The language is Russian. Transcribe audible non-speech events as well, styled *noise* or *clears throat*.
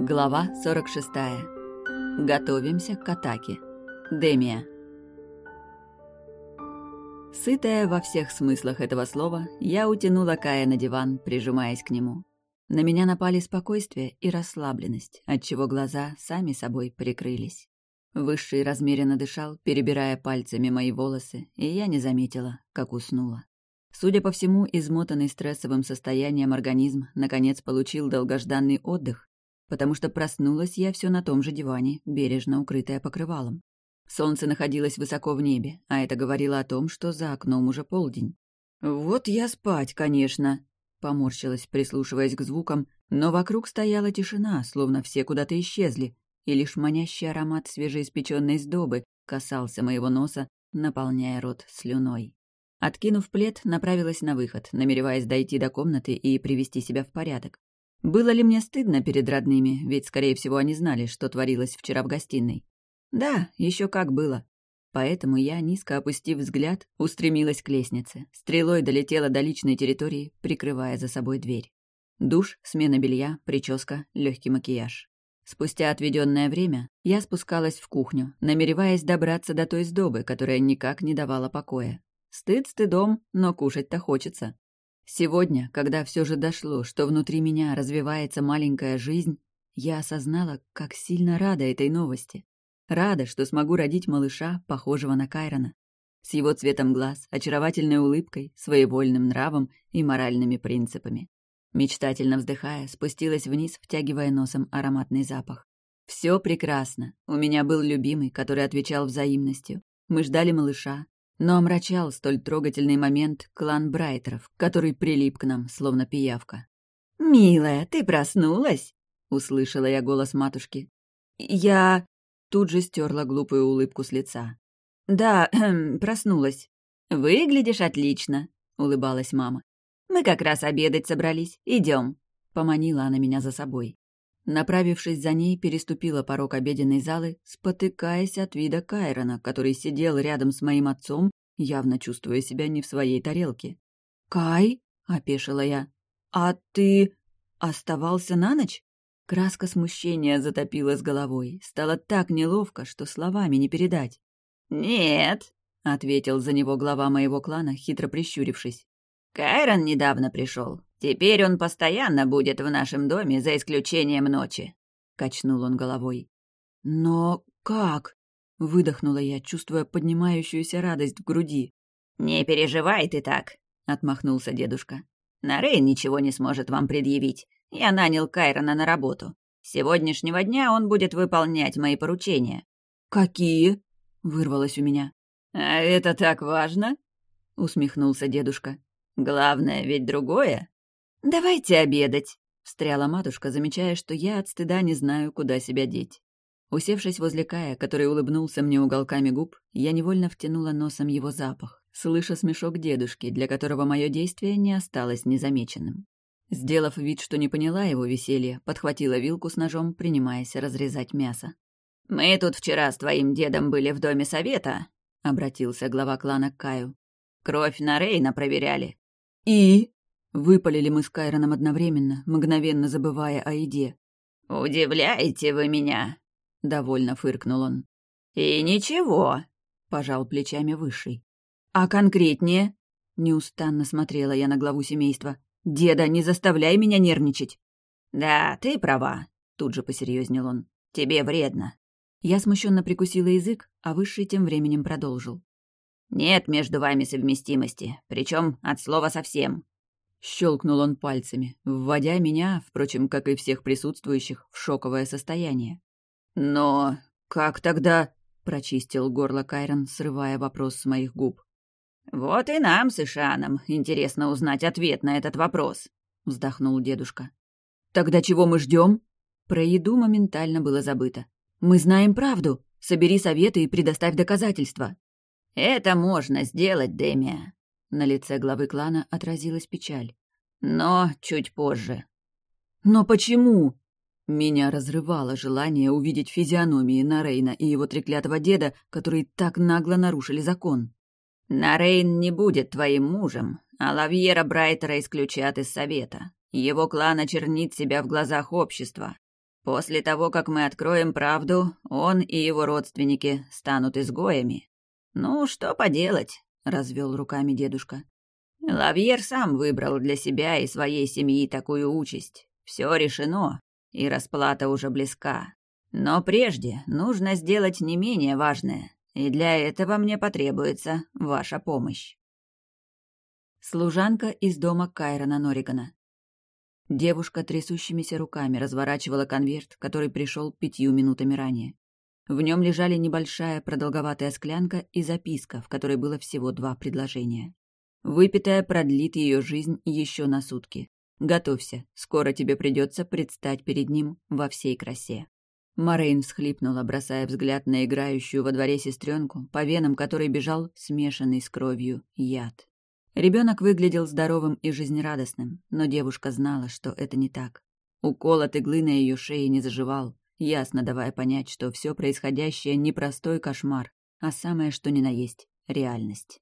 Глава 46. Готовимся к атаке. Демия. Сытая во всех смыслах этого слова, я утянула Кая на диван, прижимаясь к нему. На меня напали спокойствие и расслабленность, отчего глаза сами собой прикрылись. Высший размеренно дышал, перебирая пальцами мои волосы, и я не заметила, как уснула. Судя по всему, измотанный стрессовым состоянием организм наконец получил долгожданный отдых, потому что проснулась я все на том же диване, бережно укрытая покрывалом. Солнце находилось высоко в небе, а это говорило о том, что за окном уже полдень. «Вот я спать, конечно», Поморщилась, прислушиваясь к звукам, но вокруг стояла тишина, словно все куда-то исчезли, и лишь манящий аромат свежеиспеченной сдобы касался моего носа, наполняя рот слюной. Откинув плед, направилась на выход, намереваясь дойти до комнаты и привести себя в порядок. Было ли мне стыдно перед родными, ведь, скорее всего, они знали, что творилось вчера в гостиной? Да, еще как было. Поэтому я, низко опустив взгляд, устремилась к лестнице, стрелой долетела до личной территории, прикрывая за собой дверь. Душ, смена белья, прическа, легкий макияж. Спустя отведенное время я спускалась в кухню, намереваясь добраться до той сдобы, которая никак не давала покоя. Стыд стыдом, но кушать-то хочется. Сегодня, когда все же дошло, что внутри меня развивается маленькая жизнь, я осознала, как сильно рада этой новости. Рада, что смогу родить малыша, похожего на Кайрона. С его цветом глаз, очаровательной улыбкой, своевольным нравом и моральными принципами. Мечтательно вздыхая, спустилась вниз, втягивая носом ароматный запах. Все прекрасно. У меня был любимый, который отвечал взаимностью. Мы ждали малыша, но омрачал столь трогательный момент клан Брайтеров, который прилип к нам, словно пиявка. «Милая, ты проснулась?» — услышала я голос матушки. «Я...» Тут же стерла глупую улыбку с лица. «Да, *clears throat* проснулась». «Выглядишь отлично», — улыбалась мама. «Мы как раз обедать собрались. Идем. поманила она меня за собой. Направившись за ней, переступила порог обеденной залы, спотыкаясь от вида Кайрона, который сидел рядом с моим отцом, явно чувствуя себя не в своей тарелке. «Кай?» — опешила я. «А ты оставался на ночь?» Краска смущения затопила с головой. Стало так неловко, что словами не передать. «Нет», — ответил за него глава моего клана, хитро прищурившись. «Кайрон недавно пришел. Теперь он постоянно будет в нашем доме, за исключением ночи», — качнул он головой. «Но как?» — выдохнула я, чувствуя поднимающуюся радость в груди. «Не переживай ты так», — отмахнулся дедушка. «Нарейн ничего не сможет вам предъявить. Я нанял Кайрона на работу. С сегодняшнего дня он будет выполнять мои поручения». «Какие?» — вырвалось у меня. «А это так важно?» — усмехнулся дедушка. «Главное ведь другое». «Давайте обедать», — встряла матушка, замечая, что я от стыда не знаю, куда себя деть. Усевшись возле Кая, который улыбнулся мне уголками губ, я невольно втянула носом его запах, слыша смешок дедушки, для которого мое действие не осталось незамеченным. Сделав вид, что не поняла его веселья, подхватила вилку с ножом, принимаясь разрезать мясо. «Мы тут вчера с твоим дедом были в доме совета», — обратился глава клана к Каю. «Кровь на Рейна проверяли». «И?» — выпалили мы с Кайроном одновременно, мгновенно забывая о еде. «Удивляете вы меня», — довольно фыркнул он. «И ничего», — пожал плечами Высший. «А конкретнее?» — неустанно смотрела я на главу семейства. «Деда, не заставляй меня нервничать!» «Да, ты права», — тут же посерьезнел он. «Тебе вредно». Я смущенно прикусила язык, а Высший тем временем продолжил. «Нет между вами совместимости, причем от слова совсем». Щелкнул он пальцами, вводя меня, впрочем, как и всех присутствующих, в шоковое состояние. «Но как тогда?» — прочистил горло Кайрон, срывая вопрос с моих губ. «Вот и нам с Ишаном интересно узнать ответ на этот вопрос», — вздохнул дедушка. «Тогда чего мы ждем?» Про еду моментально было забыто. «Мы знаем правду. Собери советы и предоставь доказательства». «Это можно сделать, Демия». На лице главы клана отразилась печаль. «Но чуть позже». «Но почему?» Меня разрывало желание увидеть физиономии Нарейна и его треклятого деда, которые так нагло нарушили закон. Нарейн не будет твоим мужем, а Лавьера Брайтера исключат из совета. Его клан очернит себя в глазах общества. После того, как мы откроем правду, он и его родственники станут изгоями. Ну, что поделать, развел руками дедушка. Лавьер сам выбрал для себя и своей семьи такую участь. Все решено, и расплата уже близка. Но прежде нужно сделать не менее важное, и для этого мне потребуется ваша помощь. Служанка из дома Кайрона Норригана. Девушка трясущимися руками разворачивала конверт, который пришел пятью минутами ранее. В нем лежали небольшая продолговатая склянка и записка, в которой было всего два предложения. Выпитая продлит ее жизнь еще на сутки. Готовься, скоро тебе придется предстать перед ним во всей красе. Морейн всхлипнула, бросая взгляд на играющую во дворе сестренку, по венам которой бежал смешанный с кровью яд. Ребенок выглядел здоровым и жизнерадостным, но девушка знала, что это не так. Укол от иглы на ее шее не заживал, ясно давая понять, что все происходящее не простой кошмар, а самое что ни на есть — реальность.